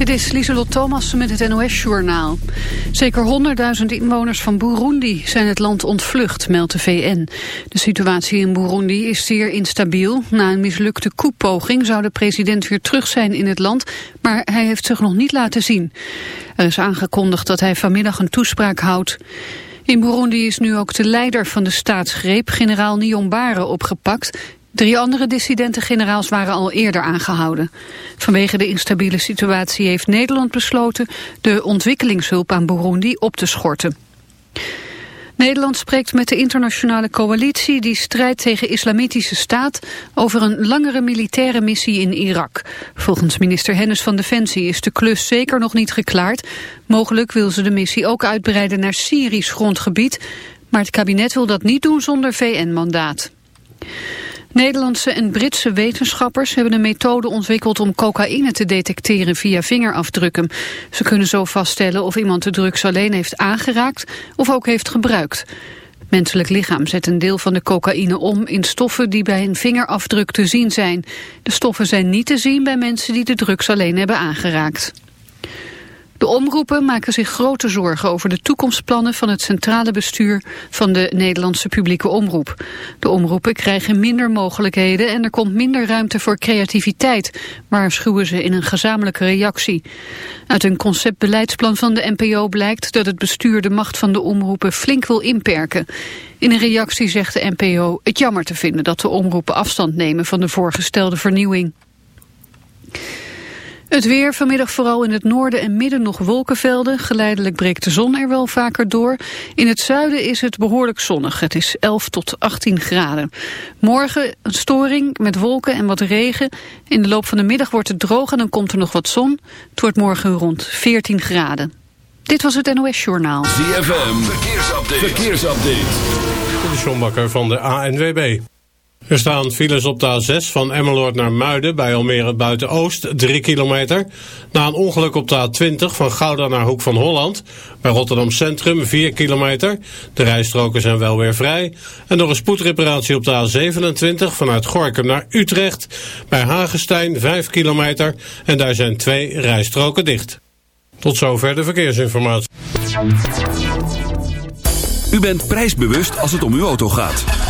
Dit is Lieselot Thomas met het NOS-journaal. Zeker 100.000 inwoners van Burundi zijn het land ontvlucht, meldt de VN. De situatie in Burundi is zeer instabiel. Na een mislukte koepoging zou de president weer terug zijn in het land... maar hij heeft zich nog niet laten zien. Er is aangekondigd dat hij vanmiddag een toespraak houdt. In Burundi is nu ook de leider van de staatsgreep, generaal Niyombare, opgepakt. Drie andere dissidenten-generaals waren al eerder aangehouden. Vanwege de instabiele situatie heeft Nederland besloten de ontwikkelingshulp aan Burundi op te schorten. Nederland spreekt met de internationale coalitie die strijdt tegen islamitische staat over een langere militaire missie in Irak. Volgens minister Hennis van Defensie is de klus zeker nog niet geklaard. Mogelijk wil ze de missie ook uitbreiden naar Syrisch grondgebied, maar het kabinet wil dat niet doen zonder VN-mandaat. Nederlandse en Britse wetenschappers hebben een methode ontwikkeld om cocaïne te detecteren via vingerafdrukken. Ze kunnen zo vaststellen of iemand de drugs alleen heeft aangeraakt of ook heeft gebruikt. Menselijk lichaam zet een deel van de cocaïne om in stoffen die bij een vingerafdruk te zien zijn. De stoffen zijn niet te zien bij mensen die de drugs alleen hebben aangeraakt. De omroepen maken zich grote zorgen over de toekomstplannen van het centrale bestuur van de Nederlandse publieke omroep. De omroepen krijgen minder mogelijkheden en er komt minder ruimte voor creativiteit, waarschuwen ze in een gezamenlijke reactie. Uit een conceptbeleidsplan van de NPO blijkt dat het bestuur de macht van de omroepen flink wil inperken. In een reactie zegt de NPO het jammer te vinden dat de omroepen afstand nemen van de voorgestelde vernieuwing. Het weer vanmiddag vooral in het noorden en midden nog wolkenvelden. Geleidelijk breekt de zon er wel vaker door. In het zuiden is het behoorlijk zonnig. Het is 11 tot 18 graden. Morgen een storing met wolken en wat regen. In de loop van de middag wordt het droog en dan komt er nog wat zon. Het wordt morgen rond 14 graden. Dit was het NOS Journaal. ZFM, verkeersupdate. verkeersupdate. De Sjombakker van de ANWB. Er staan files op de A6 van Emmeloord naar Muiden bij Almere Buiten-Oost, 3 kilometer. Na een ongeluk op de A20 van Gouda naar Hoek van Holland, bij Rotterdam Centrum, 4 kilometer. De rijstroken zijn wel weer vrij. En door een spoedreparatie op de A27 vanuit Gorkum naar Utrecht, bij Hagestein, 5 kilometer. En daar zijn twee rijstroken dicht. Tot zover de verkeersinformatie. U bent prijsbewust als het om uw auto gaat.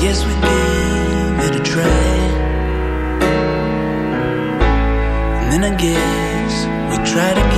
Guess we gave it a try. And then I guess we tried again.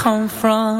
come from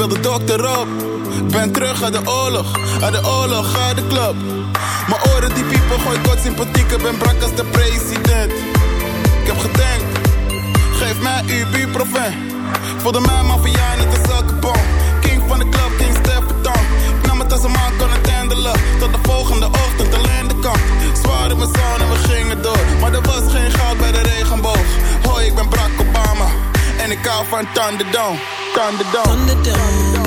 Wil de dokter op. Ben terug uit de oorlog, uit de oorlog, uit de club. Mijn oren die piepen, gooi kort sympathieke, ben brak als de president. Ik heb gedenkt, geef mij uw buurproven. Voelde mij maffia, niet als elke King van de club, King Stefan. Ik nam het als een man kon het handelen. Tot de volgende ochtend alleen de kant. Zwaar in mijn zon en we gingen door. Maar er was geen goud bij de regenboog. Hoi, ik ben brak op aan panic off on Thunderdome. Thunderdome. Thunderdome.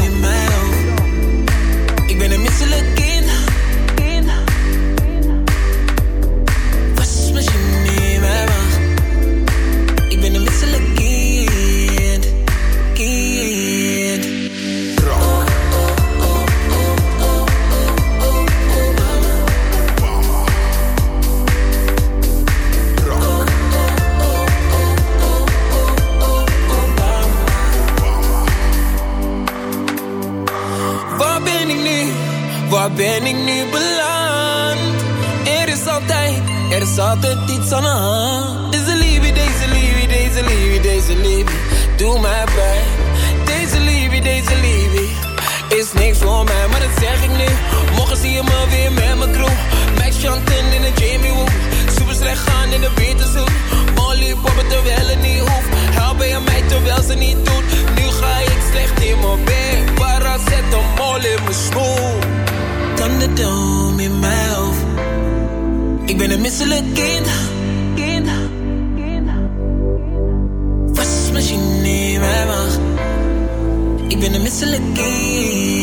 Mitsel kind, kind, kind, kind. Was je niet meer mag. Ik ben een misselijk kind.